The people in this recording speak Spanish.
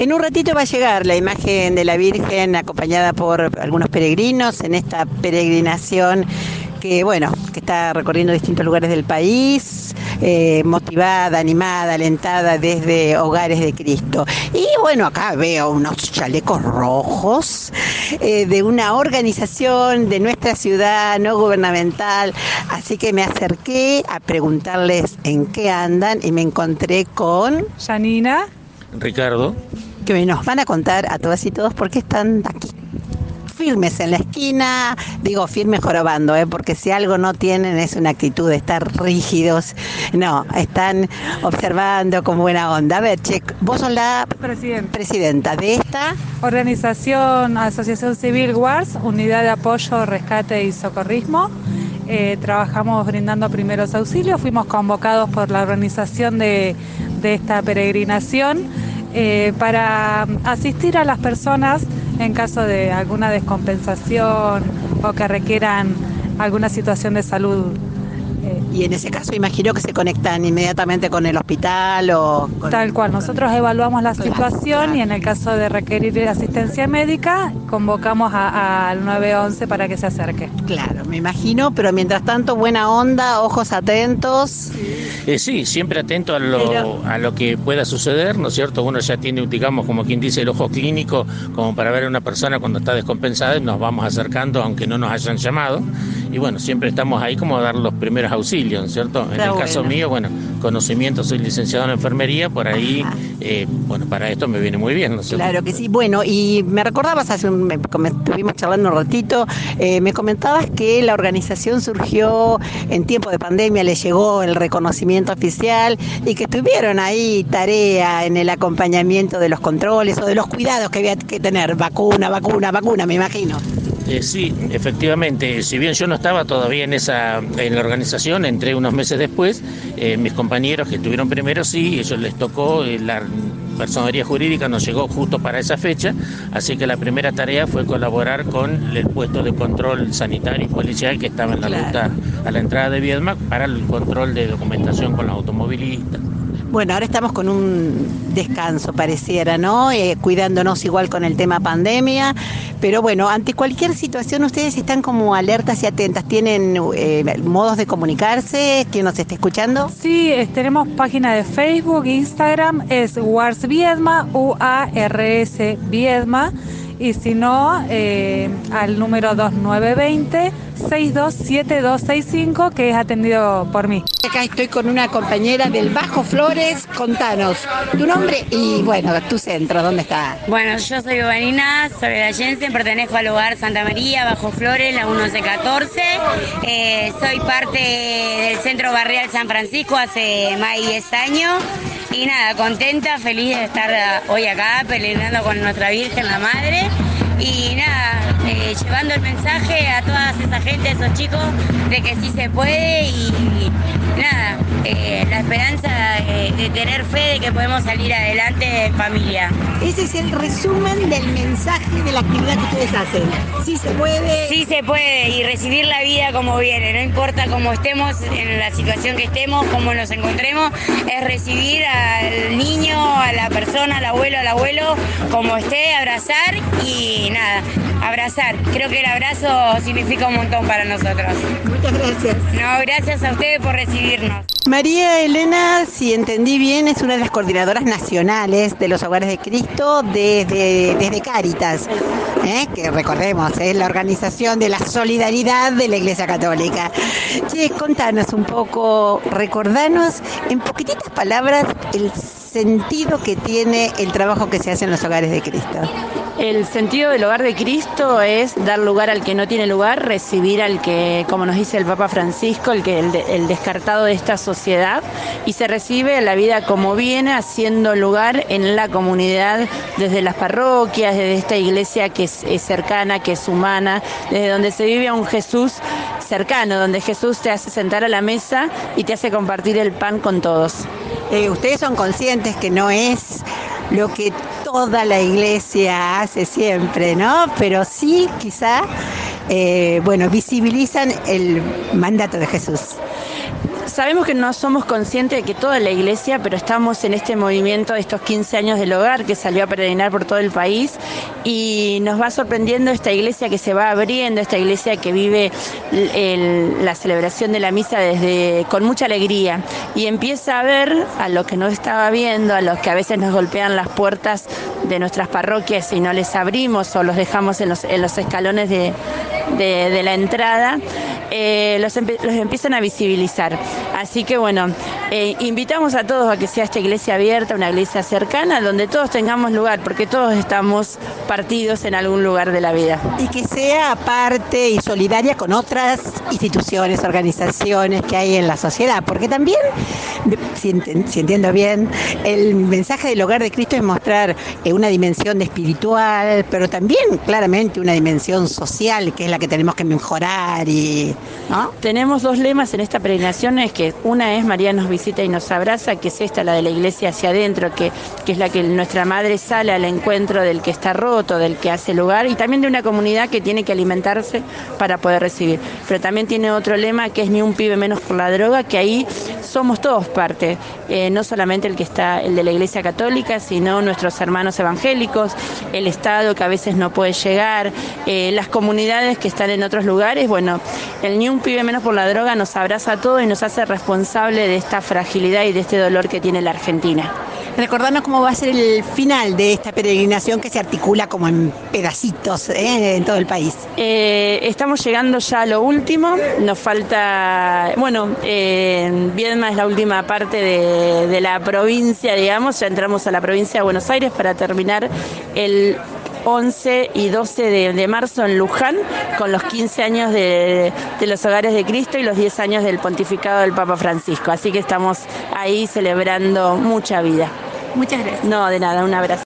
En un ratito va a llegar la imagen de la Virgen acompañada por algunos peregrinos en esta peregrinación que, bueno, que está recorriendo distintos lugares del país, eh, motivada, animada, alentada desde Hogares de Cristo. Y bueno, acá veo unos chalecos rojos eh, de una organización de nuestra ciudad no gubernamental, así que me acerqué a preguntarles en qué andan y me encontré con... Janina. Ricardo. Que nos van a contar a todas y todos por qué están aquí. Firmes en la esquina, digo firmes jorobando, ¿eh? porque si algo no tienen es una actitud de estar rígidos. No, están observando con buena onda. A ver, Che, vos sos la Presidenta. presidenta de esta. Organización Asociación Civil WARS, Unidad de Apoyo, Rescate y Socorrismo. Eh, trabajamos brindando primeros auxilios. Fuimos convocados por la organización de, de esta peregrinación eh, para asistir a las personas en caso de alguna descompensación o que requieran alguna situación de salud. Eh, Y en ese caso imagino que se conectan inmediatamente con el hospital o con- Tal cual, nosotros evaluamos la situación y en el caso de requerir asistencia médica, convocamos al 911 para que se acerque. Claro, me imagino, pero mientras tanto buena onda, ojos atentos. Eh, sí, siempre atento a lo, Pero- a lo que pueda suceder, ¿no es cierto? Uno ya tiene, digamos, como quien dice, el ojo clínico, como para ver a una persona cuando está descompensada y nos vamos acercando aunque no nos hayan llamado. Y bueno, siempre estamos ahí como a dar los primeros auxilios, ¿no es cierto? En el caso mío, bueno, conocimiento, soy licenciado en enfermería, por ahí, eh, bueno, para esto me viene muy bien, ¿no es cierto? Claro que sí. Bueno, y me recordabas hace un, me estuvimos charlando un ratito, eh, me comentabas que la organización surgió en tiempo de pandemia, le llegó el reconocimiento oficial y que tuvieron ahí tarea en el acompañamiento de los controles o de los cuidados que había que tener, vacuna, vacuna, vacuna, me imagino. Eh, sí, efectivamente. Si bien yo no estaba todavía en esa en la organización, entré unos meses después. eh, mis compañeros que estuvieron primero, sí, ellos les tocó eh, la personería jurídica nos llegó justo para esa fecha, así que la primera tarea fue colaborar con el puesto de control sanitario y policial que estaba en la Claro. ruta a la entrada de Viedma para el control de documentación con los automovilistas. Bueno, ahora estamos con un descanso, pareciera, ¿no? Eh, cuidándonos igual con el tema pandemia, pero bueno, ante cualquier situación ustedes están como alertas y atentas. ¿Tienen eh, modos de comunicarse? ¿Quién nos está escuchando? Sí, tenemos página de Facebook, Instagram, es WARS Viedma, U-A-R-S Viedma, y si no, eh, al número 2920 627265 que es atendido por mí. Acá estoy con una compañera del Bajo Flores. Contanos tu nombre y, bueno, tu centro, ¿dónde está? Bueno, yo soy Vanina Soledad Jensen, pertenezco al lugar Santa María, Bajo Flores, la 1114. Eh, soy parte del Centro Barrial San Francisco hace más de 10 años. Y nada, contenta, feliz de estar ah, hoy acá peleando con nuestra Virgen, la Madre. Y nada, eh, llevando el mensaje a toda esa gente, esos chicos, de que sí se puede y, nada, eh, la esperanza de, de tener fe de que podemos salir adelante en familia. Ese es el resumen del mensaje de la actividad que ustedes hacen. Sí se puede. Sí se puede y recibir la vida como viene, no importa cómo estemos, en la situación que estemos, cómo nos encontremos, es recibir al niño, a la persona, al abuelo, al abuelo, como esté, abrazar y nada, abrazar. Creo que el abrazo significa un montón para nosotros. Muchas gracias. No, gracias a ustedes por recibirnos. María Elena, si entendí bien, es una de las coordinadoras nacionales de los Hogares de Cristo desde, desde Cáritas, ¿eh? que recordemos, es la organización de la solidaridad de la Iglesia Católica. Che, contanos un poco, recordanos en poquititas palabras el sentido que tiene el trabajo que se hace en los Hogares de Cristo. El sentido del hogar de Cristo es dar lugar al que no tiene lugar, recibir al que, como nos dice el Papa Francisco, el, que, el, de- el descartado de esta sociedad, y se recibe a la vida como viene, haciendo lugar en la comunidad, desde las parroquias, desde esta iglesia que es, es cercana, que es humana, desde donde se vive a un Jesús cercano, donde Jesús te hace sentar a la mesa y te hace compartir el pan con todos. Eh, ustedes son conscientes que no es lo que toda la iglesia hace siempre, ¿no? Pero sí, quizá, eh, bueno, visibilizan el mandato de Jesús. Sabemos que no somos conscientes de que toda la iglesia, pero estamos en este movimiento de estos 15 años del hogar que salió a peregrinar por todo el país y nos va sorprendiendo esta iglesia que se va abriendo, esta iglesia que vive la celebración de la misa desde con mucha alegría y empieza a ver a los que no estaba viendo, a los que a veces nos golpean las puertas de nuestras parroquias y no les abrimos o los dejamos en los, en los escalones de, de, la entrada, eh, los, empiezan a visibilizar. Así que bueno, eh, invitamos a todos a que sea esta iglesia abierta, una iglesia cercana, donde todos tengamos lugar, porque todos estamos partidos en algún lugar de la vida. Y que sea parte y solidaria con otras instituciones, organizaciones que hay en la sociedad, porque también, si, entiendo bien, el mensaje del hogar de Cristo es mostrar eh, una dimensión espiritual, pero también claramente una dimensión social, que es la que tenemos que mejorar y tenemos dos lemas en esta peregrinación, es que una es María nos visita y nos abraza, que es esta, la de la iglesia hacia adentro, que, que es la que nuestra madre sale al encuentro del que está roto, del que hace lugar, y también de una comunidad que tiene que alimentarse para poder recibir. Pero también tiene otro lema que es ni un pibe menos por la droga, que ahí somos todos parte, eh, no solamente el que está, el de la iglesia católica, sino nuestros hermanos evangélicos, el Estado que a veces no puede llegar, eh, las comunidades que están en otros lugares, bueno, el Ni un pibe menos por la droga nos abraza a todos y nos hace responsable de esta fragilidad y de este dolor que tiene la Argentina. Recordarnos cómo va a ser el final de esta peregrinación que se articula como en pedacitos ¿eh? en todo el país. Eh, estamos llegando ya a lo último, nos falta, bueno, eh, es la última parte de, de la provincia, digamos, ya entramos a la provincia de Buenos Aires para terminar el 11 y 12 de, marzo en Luján, con los 15 años de, de, los hogares de Cristo y los 10 años del pontificado del Papa Francisco. Así que estamos ahí celebrando mucha vida. Muchas gracias. No, de nada, un abrazo.